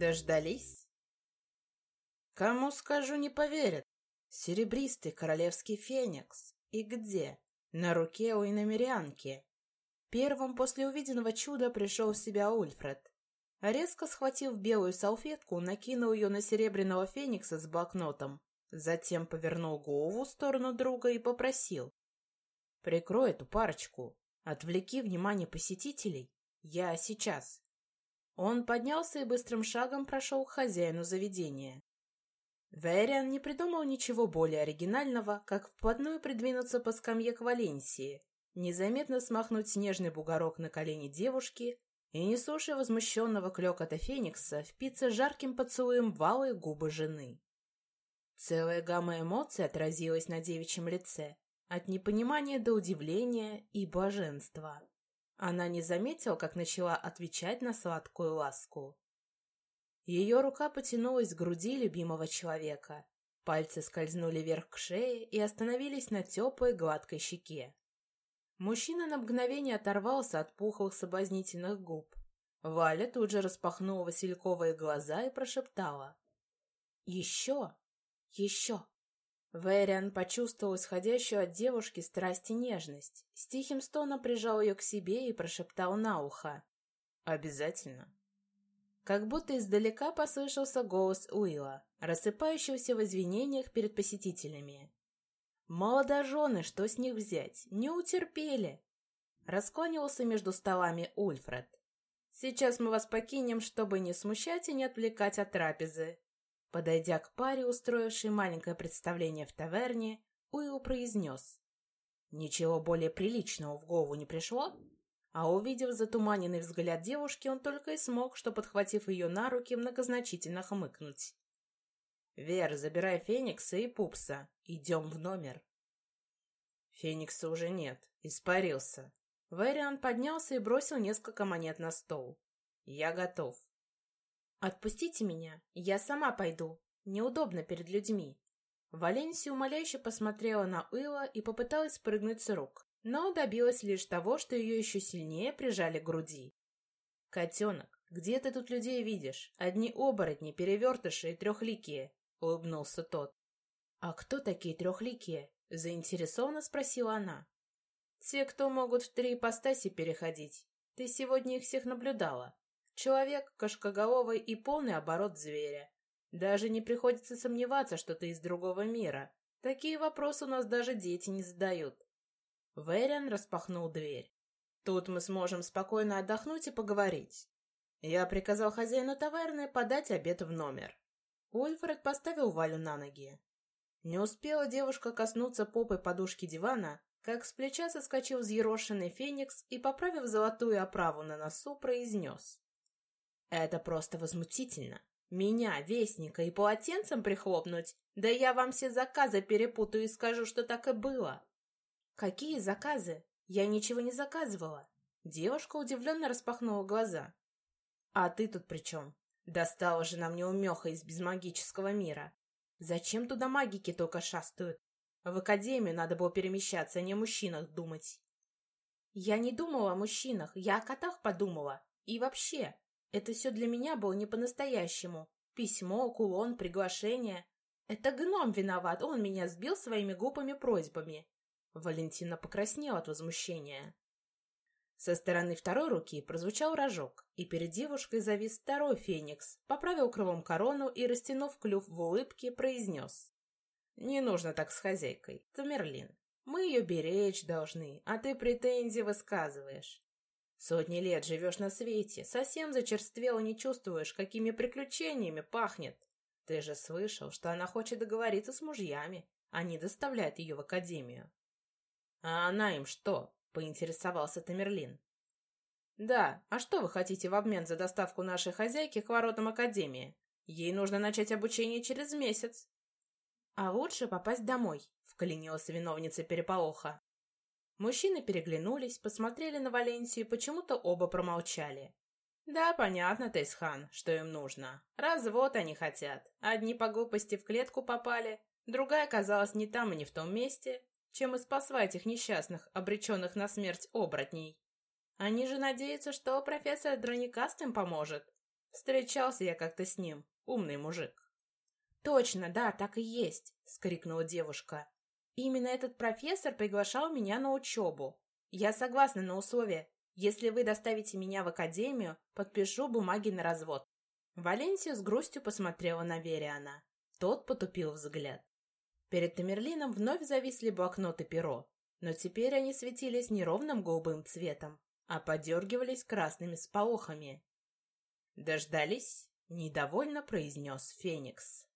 Дождались? Кому скажу, не поверят. Серебристый королевский феникс. И где? На руке у иномерянки. Первым после увиденного чуда пришел в себя Ульфред. Резко схватив белую салфетку, накинул ее на серебряного феникса с блокнотом. Затем повернул голову в сторону друга и попросил. «Прикрой эту парочку. Отвлеки внимание посетителей. Я сейчас». Он поднялся и быстрым шагом прошел к хозяину заведения. Вэриан не придумал ничего более оригинального, как вплотную придвинуться по скамье к Валенсии, незаметно смахнуть снежный бугорок на колени девушки и, не слушая возмущенного клёкота Феникса, впиться жарким поцелуем валые губы жены. Целая гамма эмоций отразилась на девичьем лице, от непонимания до удивления и блаженства. Она не заметила, как начала отвечать на сладкую ласку. Ее рука потянулась к груди любимого человека. Пальцы скользнули вверх к шее и остановились на теплой гладкой щеке. Мужчина на мгновение оторвался от пухлых соблазнительных губ. Валя тут же распахнула васильковые глаза и прошептала. «Еще! Еще!» Вэриан почувствовал исходящую от девушки страсть и нежность. С тихим стоном прижал ее к себе и прошептал на ухо. «Обязательно». Как будто издалека послышался голос Уилла, рассыпающегося в извинениях перед посетителями. «Молодожены, что с них взять? Не утерпели!» Раскланивался между столами Ульфред. «Сейчас мы вас покинем, чтобы не смущать и не отвлекать от трапезы. Подойдя к паре, устроившей маленькое представление в таверне, Уилл произнес. Ничего более приличного в голову не пришло? А увидев затуманенный взгляд девушки, он только и смог, что, подхватив ее на руки, многозначительно хмыкнуть. «Вер, забирай Феникса и Пупса. Идем в номер». Феникса уже нет. Испарился. Вэриан поднялся и бросил несколько монет на стол. «Я готов». «Отпустите меня, я сама пойду. Неудобно перед людьми». Валенсия умоляюще посмотрела на Уилла и попыталась спрыгнуть с рук, но добилась лишь того, что ее еще сильнее прижали к груди. «Котенок, где ты тут людей видишь? Одни оборотни, перевертыши и трехликие», — улыбнулся тот. «А кто такие трехликие?» — заинтересованно спросила она. «Те, кто могут в три ипостаси переходить. Ты сегодня их всех наблюдала. Человек, кошкоголовый и полный оборот зверя. Даже не приходится сомневаться, что ты из другого мира. Такие вопросы у нас даже дети не задают. Вэриан распахнул дверь. Тут мы сможем спокойно отдохнуть и поговорить. Я приказал хозяину таверны подать обед в номер. Ульфред поставил Валю на ноги. Не успела девушка коснуться попой подушки дивана, как с плеча соскочил взъерошенный феникс и, поправив золотую оправу на носу, произнес. Это просто возмутительно. Меня, вестника, и полотенцем прихлопнуть? Да я вам все заказы перепутаю и скажу, что так и было. Какие заказы? Я ничего не заказывала. Девушка удивленно распахнула глаза. А ты тут при чем? Достала же нам неумеха из безмагического мира. Зачем туда магики только шастают? В академию надо было перемещаться, а не о мужчинах думать. Я не думала о мужчинах, я о котах подумала. И вообще, это все для меня было не по-настоящему. Письмо, кулон, приглашение. Это гном виноват, он меня сбил своими глупыми просьбами. Валентина покраснела от возмущения. Со стороны второй руки прозвучал рожок, и перед девушкой завис второй феникс, поправил крылом корону и, растянув клюв в улыбке, произнес. «Не нужно так с хозяйкой, Тамерлин. Мы ее беречь должны, а ты претензии высказываешь. Сотни лет живешь на свете, совсем зачерствел и не чувствуешь, какими приключениями пахнет. Ты же слышал, что она хочет договориться с мужьями, не доставляет ее в академию. А она им что? Поинтересовался Тамерлин. Да, а что вы хотите в обмен за доставку нашей хозяйки к воротам академии? Ей нужно начать обучение через месяц. А лучше попасть домой, вклинилась виновница переполоха. Мужчины переглянулись, посмотрели на Валенсию почему-то оба промолчали. «Да, понятно, Тейсхан, что им нужно. Развод они хотят. Одни по глупости в клетку попали, другая оказалась не там и не в том месте, чем и спасла этих несчастных, обреченных на смерть оборотней. Они же надеются, что профессор Дроникаст им поможет. Встречался я как-то с ним, умный мужик. «Точно, да, так и есть!» — скрикнула девушка. «Именно этот профессор приглашал меня на учебу. Я согласна на условия. Если вы доставите меня в академию, подпишу бумаги на развод». Валенсия с грустью посмотрела на Вериана. Тот потупил взгляд. Перед Тамерлином вновь зависли блокнот и перо, но теперь они светились не ровным голубым цветом, а подергивались красными сполохами. «Дождались?» — недовольно произнес Феникс.